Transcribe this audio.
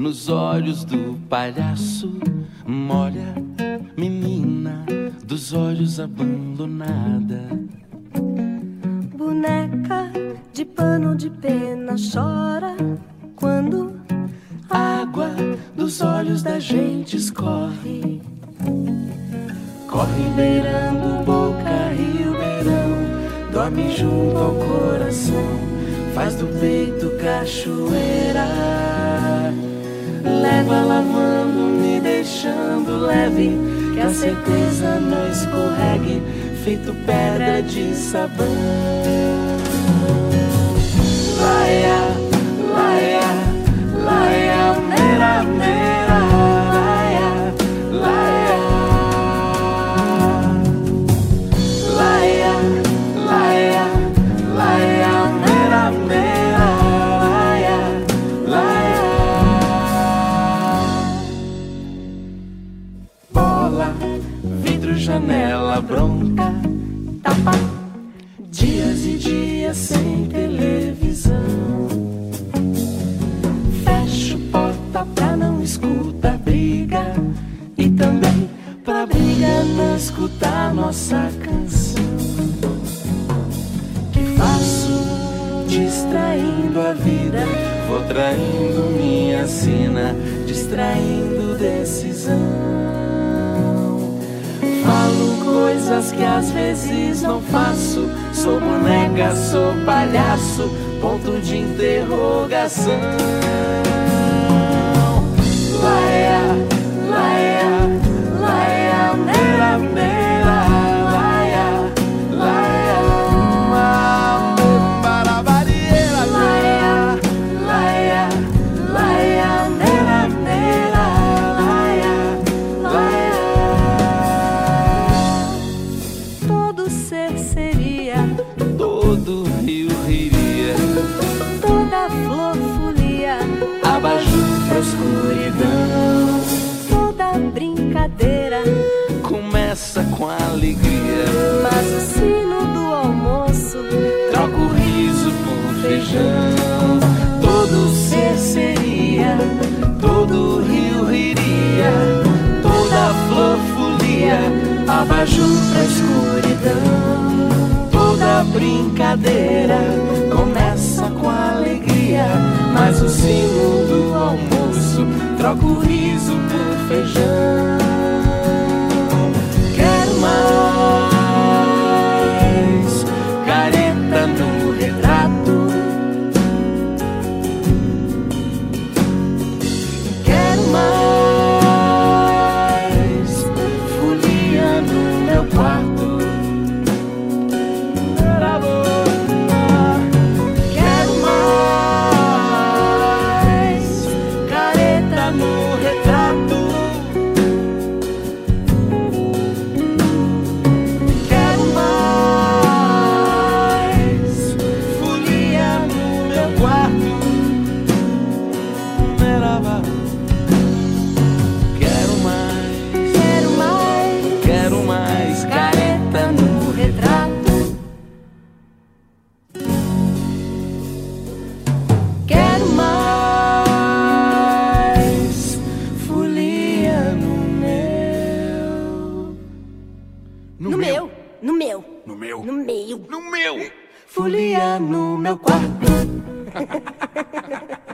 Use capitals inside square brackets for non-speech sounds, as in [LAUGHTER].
nos olhos do palhaço. Molha, menina, dos olhos abandonada. Boneca de pano de pena chora quando a água dos olhos da gente escorre. Corre beirando boca, rio, beirão, dorme junto ao coração faz do peito cachoeira. Leva lavando, me deixando leve, que a certeza não escorregue, feito pedra de sabão. Laia, janela bronca, tapa. Dias e dias sem televisão. Fecho porta pra não escutar briga. E também pra briga não escutar nossa canção. Que faço distraindo a vida. Vou traindo minha sina, distraindo decisão coisas que às vezes não faço. Sou boneca, sou palhaço, ponto de interrogação. Começa com alegria. Mas o sino do almoço troca o riso por feijão. Todo ser seria, todo rio riria, toda flor folia, abajur pra escuridão. Toda brincadeira começa com alegria, mas o sino do almoço troca o riso por feijão. Folia no meu quarto. [LAUGHS]